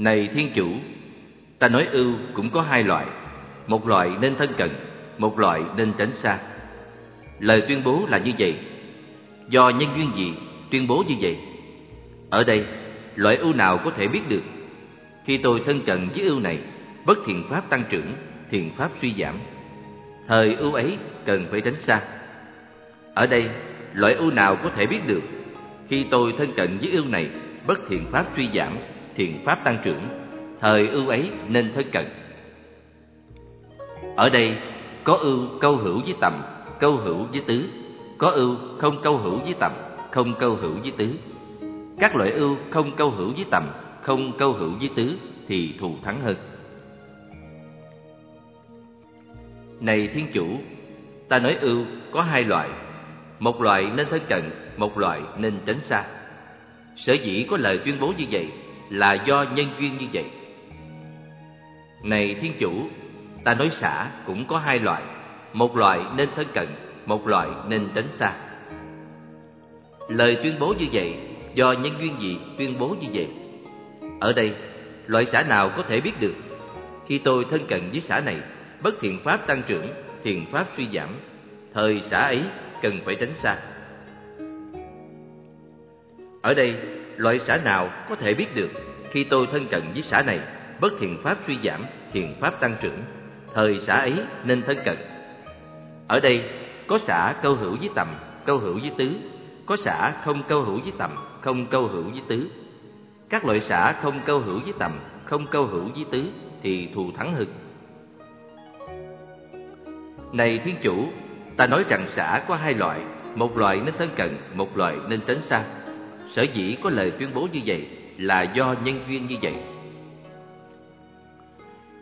Này Thiên Chủ, ta nói ưu cũng có hai loại, một loại nên thân cận, một loại nên tránh xa. Lời tuyên bố là như vậy. Do nhân duyên gì tuyên bố như vậy? Ở đây, loại ưu nào có thể biết được? Khi tôi thân cận với ưu này, bất thiện pháp tăng trưởng, thiện pháp suy giảm. Thời ưu ấy cần phải tránh xa. Ở đây, loại ưu nào có thể biết được? Khi tôi thân cận với ưu này, bất thiện pháp suy giảm, thiện pháp tăng trưởng, thời ưu ấy nên thân cận. Ở đây, có ưu câu hữu với tầm, câu hữu với tứ, có ưu không câu hữu với tầm, không câu hữu với tứ. Các loại ưu không câu hữu với tầm, không câu hữu với tứ thì thù thắng hơn. Này Thiên Chủ, ta nói ưu có hai loại, một loại nên thân cận, một loại nên tránh xa. Sở dĩ có lời tuyên bố như vậy là do nhân duyên như vậy. Này Thiên Chủ, ta nói xả cũng có hai loại, một loại nên thân cận, một loại nên tránh xa. Lời tuyên bố như vậy do nhân duyên gì tuyên bố như vậy? Ở đây, loại xả nào có thể biết được? Khi tôi thân cận với xã này, bất thiện pháp tăng trưởng, thiện pháp suy giảm. Thời xã ấy cần phải tránh xa. Ở đây, loại xã nào có thể biết được khi tôi thân cận với xã này, bất thiện pháp suy giảm, thiện pháp tăng trưởng. Thời xã ấy nên thân cận. Ở đây, có xã câu hữu với tầm, câu hữu với tứ, có xã không câu hữu với tầm, không câu hữu với tứ. Các loại xã không câu hữu với tầm, không câu hữu với tứ thì thù thắng hơn. Này Thiên Chủ, ta nói rằng xã có hai loại, một loại nên thân cận, một loại nên tránh xa. Sở dĩ có lời tuyên bố như vậy là do nhân duyên như vậy.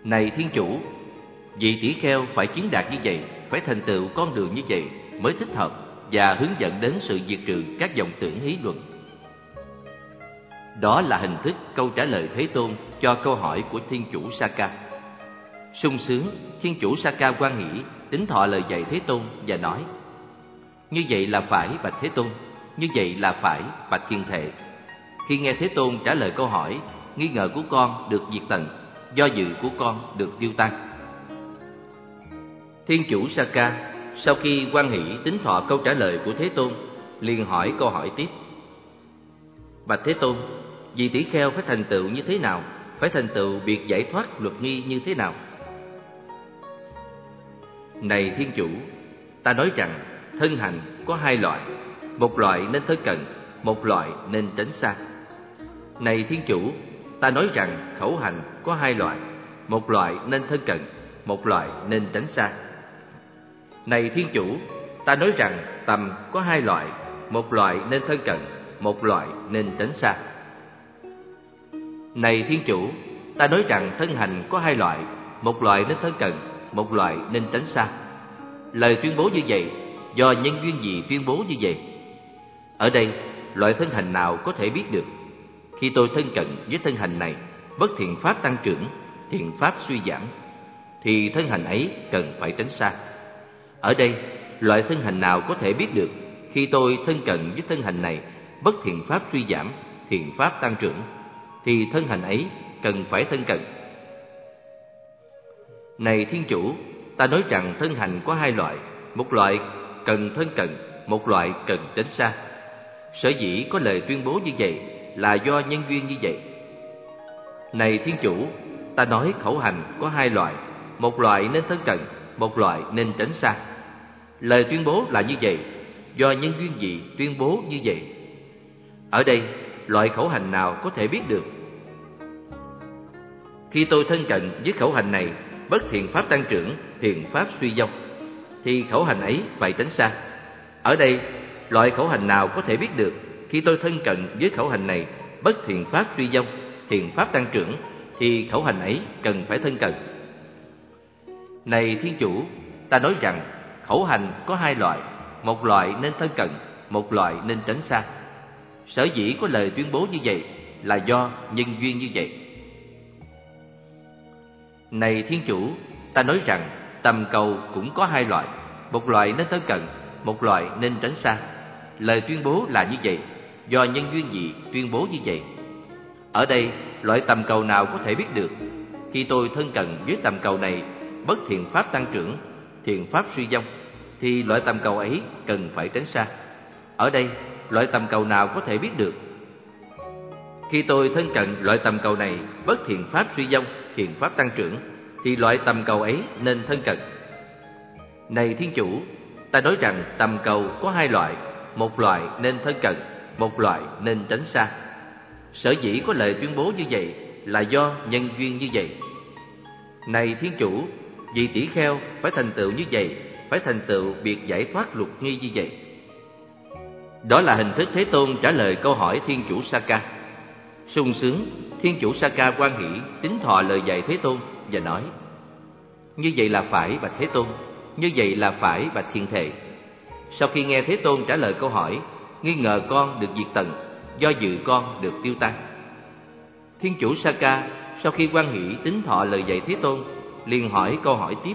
Này Thiên Chủ, vị tỷ kheo phải chiến đạt như vậy, phải thành tựu con đường như vậy mới thích hợp và hướng dẫn đến sự diệt trừ các dòng tưởng hí luận. Đó là hình thức câu trả lời Thế Tôn cho câu hỏi của Thiên Chủ Saka. sung sướng, Thiên Chủ Saka quan nghĩ, tính thọ lời dạy Thế Tôn và nói Như vậy là phải bạch Thế Tôn, như vậy là phải bạch Thiên Thệ. Khi nghe Thế Tôn trả lời câu hỏi, nghi ngờ của con được diệt tận, do dự của con được tiêu tan. Thiên Chủ Saka sau khi quan hỷ tính thọ câu trả lời của Thế Tôn, liền hỏi câu hỏi tiếp. Bạch Thế Tôn, vị tỷ kheo phải thành tựu như thế nào? Phải thành tựu biệt giải thoát luật nghi như thế nào? Này Thiên Chủ, ta nói rằng thân hành có hai loại, một loại nên thân cận, một loại nên tránh xa. Này Thiên Chủ, ta nói rằng khẩu hành có hai loại, một loại nên thân cận, một loại nên tránh xa. Này Thiên Chủ, ta nói rằng tầm có hai loại, một loại nên thân cận, một loại nên tránh xa. Này Thiên Chủ, ta nói rằng thân hành có hai loại, một loại nên thân cận, một loại nên tránh xa. Lời tuyên bố như vậy, do nhân duyên gì tuyên bố như vậy? Ở đây, loại thân hành nào có thể biết được? Khi tôi thân cận với thân hành này, bất thiện pháp tăng trưởng, thiện pháp suy giảm, thì thân hành ấy cần phải tránh xa. Ở đây, loại thân hành nào có thể biết được khi tôi thân cận với thân hành này, bất thiện pháp suy giảm, thiện pháp tăng trưởng, thì thân hành ấy cần phải thân cận. Này Thiên Chủ, ta nói rằng thân hành có hai loại, một loại cần thân cận, một loại cần tránh xa. Sở dĩ có lời tuyên bố như vậy là do nhân duyên như vậy. Này Thiên Chủ, ta nói khẩu hành có hai loại, một loại nên thân cận, một loại nên tránh xa. Lời tuyên bố là như vậy, do nhân duyên gì tuyên bố như vậy. Ở đây, loại khẩu hành nào có thể biết được? Khi tôi thân cận với khẩu hành này, bất thiện pháp tăng trưởng, thiện pháp suy dông, thì khẩu hành ấy phải tránh xa. Ở đây, loại khẩu hành nào có thể biết được khi tôi thân cận với khẩu hành này, bất thiện pháp suy dông, thiện pháp tăng trưởng, thì khẩu hành ấy cần phải thân cận. Này Thiên Chủ, ta nói rằng khẩu hành có hai loại, một loại nên thân cận, một loại nên tránh xa. Sở dĩ có lời tuyên bố như vậy là do nhân duyên như vậy. Này Thiên Chủ, ta nói rằng tầm cầu cũng có hai loại, một loại nên thân cận, một loại nên tránh xa. Lời tuyên bố là như vậy, do nhân duyên gì tuyên bố như vậy. Ở đây, loại tầm cầu nào có thể biết được? Khi tôi thân cận với tầm cầu này, bất thiện pháp tăng trưởng, thiện pháp suy vong, thì loại tầm cầu ấy cần phải tránh xa. Ở đây, loại tầm cầu nào có thể biết được? Khi tôi thân cận loại tầm cầu này, bất thiện pháp suy vong, thiện pháp tăng trưởng, thì loại tầm cầu ấy nên thân cận. Này Thiên Chủ, ta nói rằng tầm cầu có hai loại, một loại nên thân cận, một loại nên tránh xa. Sở dĩ có lời tuyên bố như vậy là do nhân duyên như vậy. Này Thiên Chủ, vì tỷ kheo phải thành tựu như vậy, phải thành tựu biệt giải thoát luật nghi như vậy. Đó là hình thức Thế Tôn trả lời câu hỏi Thiên Chủ Saka. sung sướng, Thiên Chủ Saka quan hỷ, tính thọ lời dạy Thế Tôn và nói Như vậy là phải bạch Thế Tôn, như vậy là phải bạch Thiên Thệ. Sau khi nghe Thế Tôn trả lời câu hỏi, nghi ngờ con được diệt tận, do dự con được tiêu tan. Thiên Chủ Saka sau khi quan hỷ tính thọ lời dạy Thế Tôn, liền hỏi câu hỏi tiếp.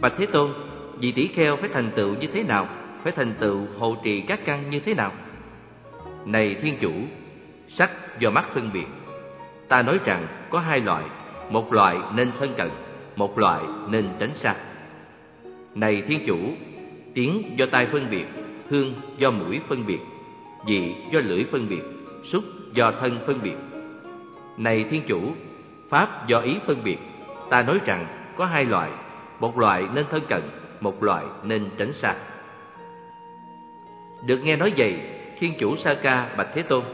Bạch Thế Tôn, vị tỷ kheo phải thành tựu như thế nào? Phải thành tựu hộ trì các căn như thế nào? Này Thiên Chủ, sắc do mắt phân biệt. Ta nói rằng có hai loại, một loại nên thân cận, một loại nên tránh xa. Này Thiên Chủ, tiếng do tai phân biệt, hương do mũi phân biệt, vị do lưỡi phân biệt, xúc do thân phân biệt. Này Thiên Chủ, pháp do ý phân biệt, ta nói rằng có hai loại, một loại nên thân cận, một loại nên tránh xa. Được nghe nói vậy, Thiên Chủ Sa Ca bạch Thế Tôn.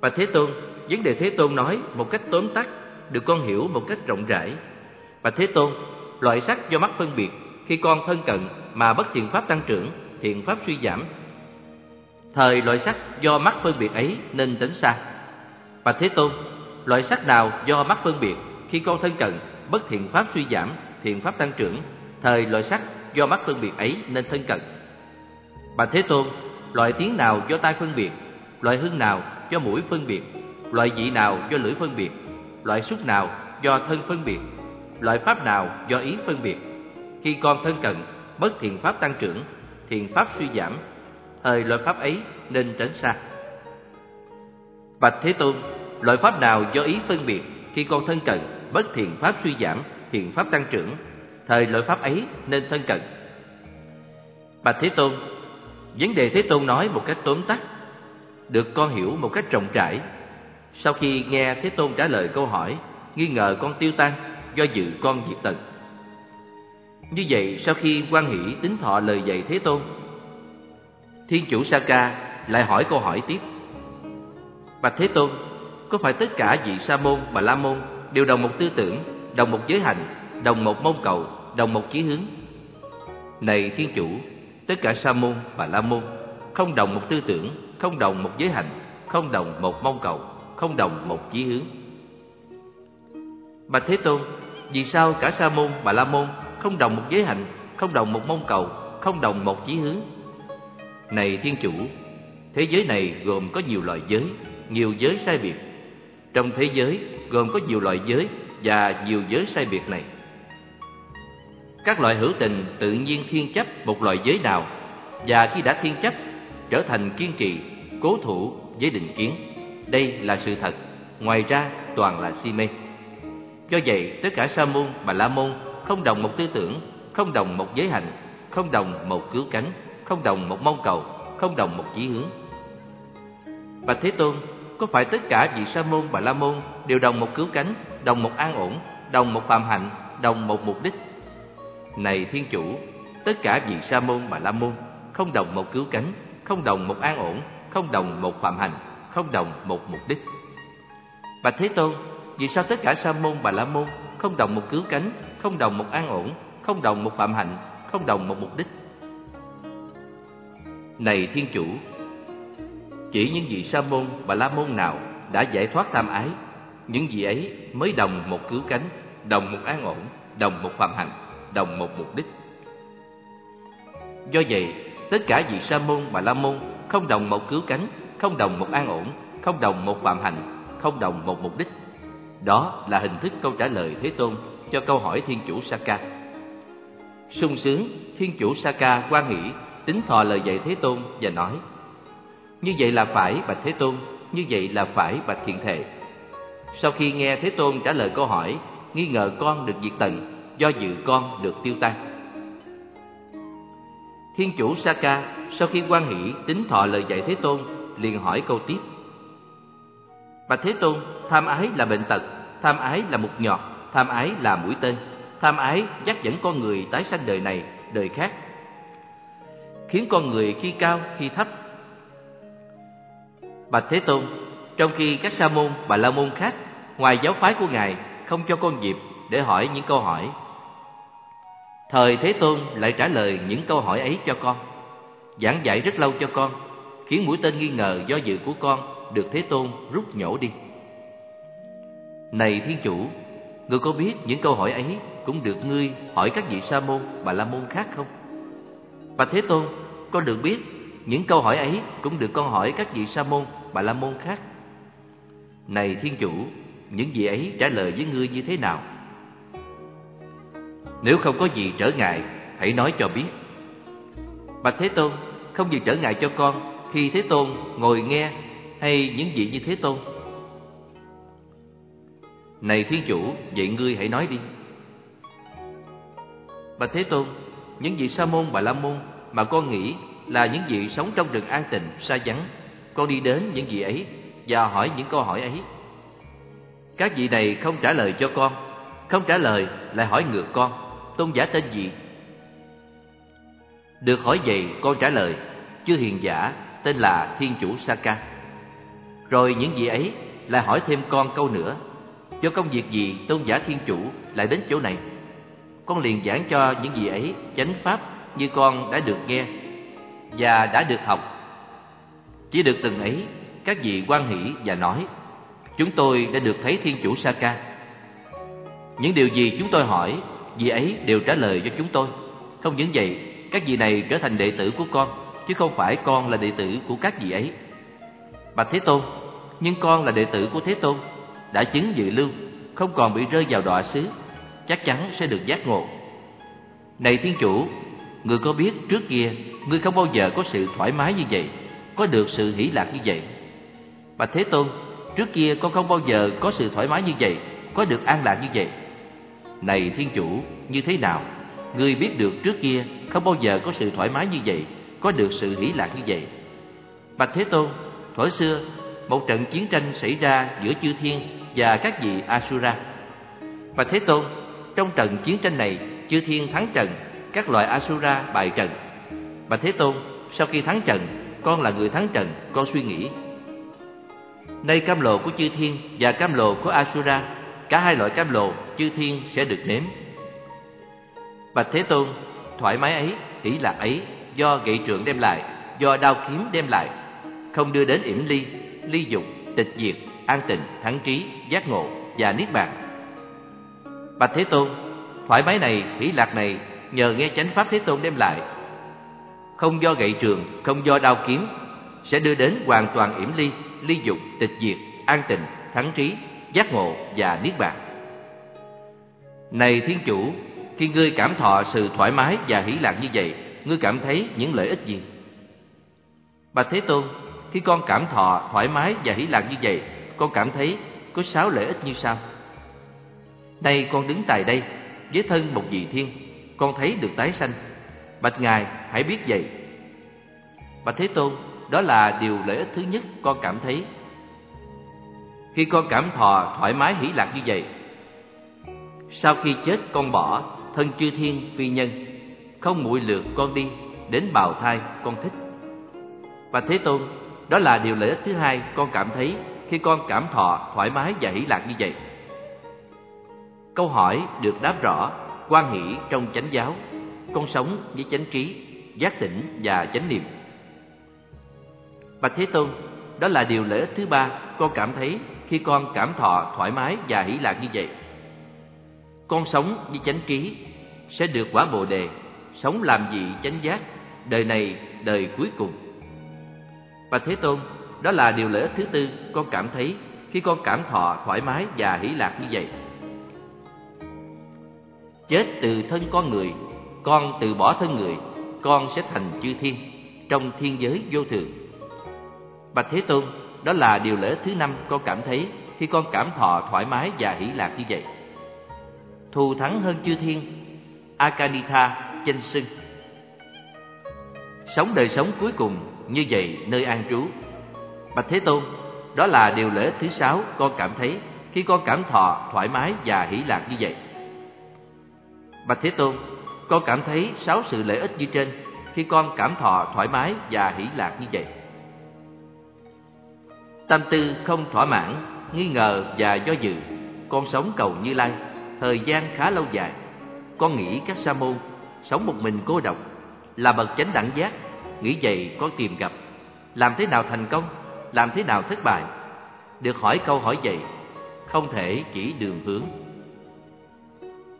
Bạch Thế Tôn, vấn đề Thế Tôn nói một cách tóm tắt, được con hiểu một cách rộng rãi. Bạch Thế Tôn, loại sắc do mắt phân biệt, khi con thân cận mà bất thiện pháp tăng trưởng, thiện pháp suy giảm. Thời loại sắc do mắt phân biệt ấy nên tránh xa. Bạch Thế Tôn, loại sắc nào do mắt phân biệt, khi con thân cận, bất thiện pháp suy giảm, thiện pháp tăng trưởng, thời loại sắc do mắt phân biệt ấy nên thân cận. Bạch Thế Tôn, loại tiếng nào do tai phân biệt, loại hương nào do mũi phân biệt, loại vị nào do lưỡi phân biệt, loại xúc nào do thân phân biệt, loại pháp nào do ý phân biệt. Khi con thân cận, bất thiện pháp tăng trưởng, thiện pháp suy giảm, thời loại pháp ấy nên tránh xa. Bạch Thế Tôn, loại pháp nào do ý phân biệt, khi con thân cận, bất thiện pháp suy giảm, thiện pháp tăng trưởng, thời loại pháp ấy nên thân cận. Bạch Thế Tôn, vấn đề Thế Tôn nói một cách tóm tắt, được con hiểu một cách rộng rãi. Sau khi nghe Thế Tôn trả lời câu hỏi, nghi ngờ con tiêu tan, do dự con diệt tận. Như vậy, sau khi quan hỷ tính thọ lời dạy Thế Tôn, Thiên chủ Saka lại hỏi câu hỏi tiếp. Bạch Thế Tôn, có phải tất cả vị sa môn và la môn đều đồng một tư tưởng, đồng một giới hành, đồng một mong cầu, đồng một chí hướng? Này Thiên chủ, tất cả sa môn và la môn không đồng một tư tưởng, không đồng một giới hành, không đồng một mong cầu, không đồng một chí hướng. Bạch Thế Tôn, vì sao cả sa môn và la môn không đồng một giới hạnh, không đồng một mong cầu, không đồng một chí hướng? Này Thiên chủ, thế giới này gồm có nhiều loại giới, nhiều giới sai biệt. Trong thế giới gồm có nhiều loại giới và nhiều giới sai biệt này. Các loại hữu tình tự nhiên thiên chấp một loại giới nào và khi đã thiên chấp trở thành kiên trì, cố thủ với định kiến. Đây là sự thật, ngoài ra toàn là si mê. Do vậy, tất cả sa môn và la môn không đồng một tư tưởng, không đồng một giới hành, không đồng một cứu cánh, không đồng một mong cầu, không đồng một chí hướng. Bạch Thế Tôn, có phải tất cả vị sa môn và la môn đều đồng một cứu cánh, đồng một an ổn, đồng một phạm hạnh, đồng một mục đích? Này Thiên Chủ, tất cả vị sa môn và la môn không đồng một cứu cánh, không đồng một an ổn, không đồng một phạm hành, không đồng một mục đích. Bạch Thế Tôn, vì sao tất cả sa môn và la môn không đồng một cứu cánh, không đồng một an ổn, không đồng một phạm hạnh, không đồng một mục đích? Này Thiên Chủ, chỉ những vị sa môn và la môn nào đã giải thoát tham ái, những vị ấy mới đồng một cứu cánh, đồng một an ổn, đồng một phạm hạnh, đồng một mục đích. Do vậy, tất cả vị sa môn và la môn không đồng một cứu cánh, không đồng một an ổn, không đồng một phạm hạnh, không đồng một mục đích. Đó là hình thức câu trả lời Thế Tôn cho câu hỏi Thiên Chủ Saka. sung sướng, Thiên Chủ Saka quan hỷ tính thọ lời dạy Thế Tôn và nói Như vậy là phải bạch Thế Tôn, như vậy là phải bạch Thiện Thệ Sau khi nghe Thế Tôn trả lời câu hỏi, nghi ngờ con được diệt tận, do dự con được tiêu tan. Thiên chủ Saka sau khi quan hỷ tính thọ lời dạy Thế Tôn, liền hỏi câu tiếp. Bạch Thế Tôn, tham ái là bệnh tật, tham ái là mục nhọt, tham ái là mũi tên, tham ái dắt dẫn con người tái sanh đời này, đời khác, khiến con người khi cao khi thấp. Bạch Thế Tôn, trong khi các sa môn, bà la môn khác ngoài giáo phái của ngài không cho con dịp để hỏi những câu hỏi, thời Thế Tôn lại trả lời những câu hỏi ấy cho con, giảng dạy rất lâu cho con, khiến mũi tên nghi ngờ do dự của con được Thế Tôn rút nhổ đi. Này Thiên Chủ, Ngươi có biết những câu hỏi ấy cũng được ngươi hỏi các vị sa môn, bà la môn khác không? Và Thế Tôn, con được biết những câu hỏi ấy cũng được con hỏi các vị sa môn, bà la môn khác. Này Thiên Chủ, những vị ấy trả lời với ngươi như thế nào? Nếu không có gì trở ngại, hãy nói cho biết. Bạch Thế Tôn, không gì trở ngại cho con khi Thế Tôn ngồi nghe hay những vị như Thế Tôn này thiên chủ, vậy ngươi hãy nói đi. Bạch Thế Tôn, những vị sa môn bà la môn mà con nghĩ là những vị sống trong rừng an tịnh, xa vắng, con đi đến những vị ấy và hỏi những câu hỏi ấy. Các vị này không trả lời cho con, không trả lời lại hỏi ngược con, tôn giả tên gì? Được hỏi vậy con trả lời, chư hiền giả tên là Thiên Chủ Sa Ca. Rồi những vị ấy lại hỏi thêm con câu nữa cho công việc gì tôn giả thiên chủ lại đến chỗ này? Con liền giảng cho những gì ấy chánh pháp như con đã được nghe Và đã được học. Chỉ được từng ấy, các vị quan hỷ và nói, Chúng tôi đã được thấy thiên chủ Saka Những điều gì chúng tôi hỏi, Vị ấy đều trả lời cho chúng tôi. Không những vậy, Các vị này trở thành đệ tử của con, Chứ không phải con là đệ tử của các vị ấy. Bạch Thế Tôn, Nhưng con là đệ tử của Thế Tôn đã chứng dự lưu, không còn bị rơi vào đọa xứ, chắc chắn sẽ được giác ngộ. Này Thiên Chủ, Người có biết trước kia Ngươi không bao giờ có sự thoải mái như vậy Có được sự hỷ lạc như vậy? Bạch Thế Tôn Trước kia con không bao giờ có sự thoải mái như vậy Có được an lạc như vậy. Này Thiên Chủ Như thế nào? Ngươi biết được trước kia Không bao giờ có sự thoải mái như vậy Có được sự hỷ lạc như vậy. Bạch Thế Tôn Thuở xưa Một trận chiến tranh xảy ra giữa chư thiên và các vị Asura. Và Thế Tôn, trong trận chiến tranh này, chư thiên thắng trận, các loại Asura bại trận. Và Thế Tôn, sau khi thắng trận, con là người thắng trận, con suy nghĩ. Nay cam lộ của chư thiên và cam lộ của Asura, cả hai loại cam lộ chư thiên sẽ được nếm. Bạch Thế Tôn, thoải mái ấy, hỷ lạc ấy, do gậy trượng đem lại, do đao kiếm đem lại, không đưa đến yểm ly, ly dục, tịch diệt, an tịnh, thắng trí, giác ngộ và niết bàn. Bạch Thế Tôn, thoải mái này, hỷ lạc này nhờ nghe chánh pháp Thế Tôn đem lại, không do gậy trường, không do đao kiếm, sẽ đưa đến hoàn toàn yểm ly, ly dục, tịch diệt, an tịnh, thắng trí, giác ngộ và niết bàn. Này Thiên Chủ, khi ngươi cảm thọ sự thoải mái và hỷ lạc như vậy, ngươi cảm thấy những lợi ích gì? Bạch Thế Tôn, khi con cảm thọ thoải mái và hỷ lạc như vậy, con cảm thấy có sáu lợi ích như sau. Nay con đứng tại đây với thân một vị thiên, con thấy được tái sanh. Bạch Ngài hãy biết vậy. Bạch Thế Tôn, đó là điều lợi ích thứ nhất con cảm thấy. Khi con cảm thọ thoải mái hỷ lạc như vậy, sau khi chết con bỏ thân chư thiên phi nhân, không muội lượt con đi đến bào thai con thích. Bạch Thế Tôn, đó là điều lợi ích thứ hai con cảm thấy khi con cảm thọ thoải mái và hỷ lạc như vậy. Câu hỏi được đáp rõ, quan hỷ trong chánh giáo, con sống với chánh trí, giác tỉnh và chánh niệm. Bạch Thế Tôn, đó là điều lợi ích thứ ba con cảm thấy khi con cảm thọ thoải mái và hỷ lạc như vậy. Con sống với chánh trí sẽ được quả Bồ đề, sống làm gì chánh giác, đời này, đời cuối cùng. Bạch Thế Tôn, đó là điều lợi ích thứ tư con cảm thấy khi con cảm thọ thoải mái và hỷ lạc như vậy. Chết từ thân con người, con từ bỏ thân người, con sẽ thành chư thiên trong thiên giới vô thường. Bạch Thế Tôn, đó là điều lợi ích thứ năm con cảm thấy khi con cảm thọ thoải mái và hỷ lạc như vậy? Thù thắng hơn chư thiên, Akanitha danh xưng. Sống đời sống cuối cùng như vậy nơi an trú. Bạch Thế Tôn, đó là điều lễ thứ sáu con cảm thấy khi con cảm thọ thoải mái và hỷ lạc như vậy. Bạch Thế Tôn, con cảm thấy sáu sự lợi ích như trên khi con cảm thọ thoải mái và hỷ lạc như vậy. Tâm tư không thỏa mãn, nghi ngờ và do dự, con sống cầu Như Lai, thời gian khá lâu dài. Con nghĩ các sa môn sống một mình cô độc, là bậc chánh đẳng giác, nghĩ vậy con tìm gặp, làm thế nào thành công, làm thế nào thất bại. Được hỏi câu hỏi vậy, không thể chỉ đường hướng.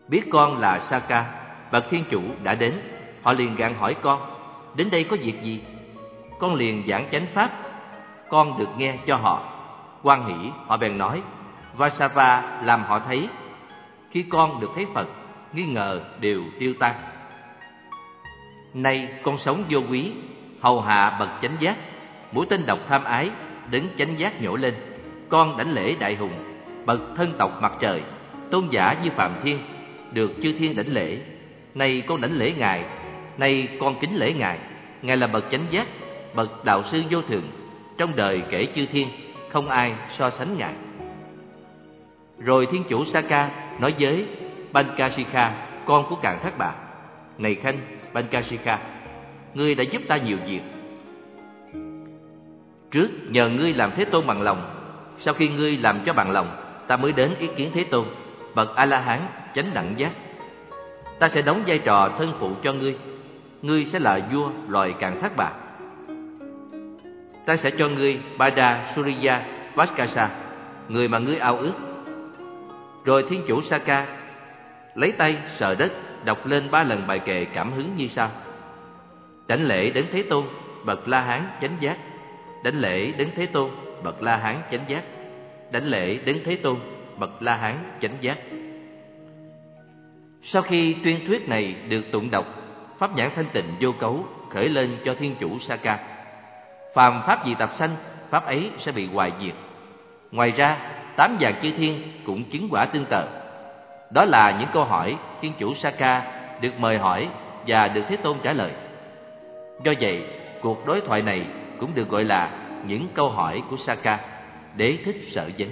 Biết con là Saka, bậc thiên chủ đã đến, họ liền gạn hỏi con, đến đây có việc gì? Con liền giảng chánh pháp, con được nghe cho họ. quan hỷ, họ bèn nói, Vasava làm họ thấy, khi con được thấy Phật, nghi ngờ đều tiêu tan. Nay con sống vô quý, hầu hạ bậc chánh giác, mũi tên độc tham ái, đứng chánh giác nhổ lên. Con đảnh lễ đại hùng, bậc thân tộc mặt trời, tôn giả như Phạm Thiên, được chư thiên đảnh lễ. Nay con đảnh lễ Ngài, nay con kính lễ Ngài. Ngài là bậc chánh giác, bậc đạo sư vô thường, trong đời kể chư thiên, không ai so sánh Ngài. Rồi thiên chủ Saka nói với Bankashika, con của Càn Thác Bà, Này Khanh, Bankashika, ngươi đã giúp ta nhiều việc. Trước nhờ ngươi làm Thế Tôn bằng lòng, sau khi ngươi làm cho bằng lòng, ta mới đến ý kiến Thế Tôn, bậc A-la-hán, chánh đẳng giác. Ta sẽ đóng vai trò thân phụ cho ngươi, ngươi sẽ là vua loài Càn Thác bạc Ta sẽ cho ngươi Bada Suriya Vaskasa, người mà ngươi ao ước. Rồi thiên chủ Saka lấy tay sờ đất đọc lên ba lần bài kệ cảm hứng như sau. Đảnh lễ đến thế tôn bậc la hán chánh giác đảnh lễ đến thế tôn bậc la hán chánh giác. Đảnh lễ đến thế tôn bậc la hán chánh giác. Sau khi tuyên thuyết này được tụng đọc pháp nhãn thanh tịnh vô cấu khởi lên cho thiên chủ sa ca, phàm pháp gì tập sanh pháp ấy sẽ bị hoại diệt. Ngoài ra tám dạng chư thiên cũng chứng quả tương tự. Đó là những câu hỏi Thiên chủ sa ca được mời hỏi và được Thế Tôn trả lời. Do vậy, cuộc đối thoại này cũng được gọi là những câu hỏi của Saka để thích sợ vấn.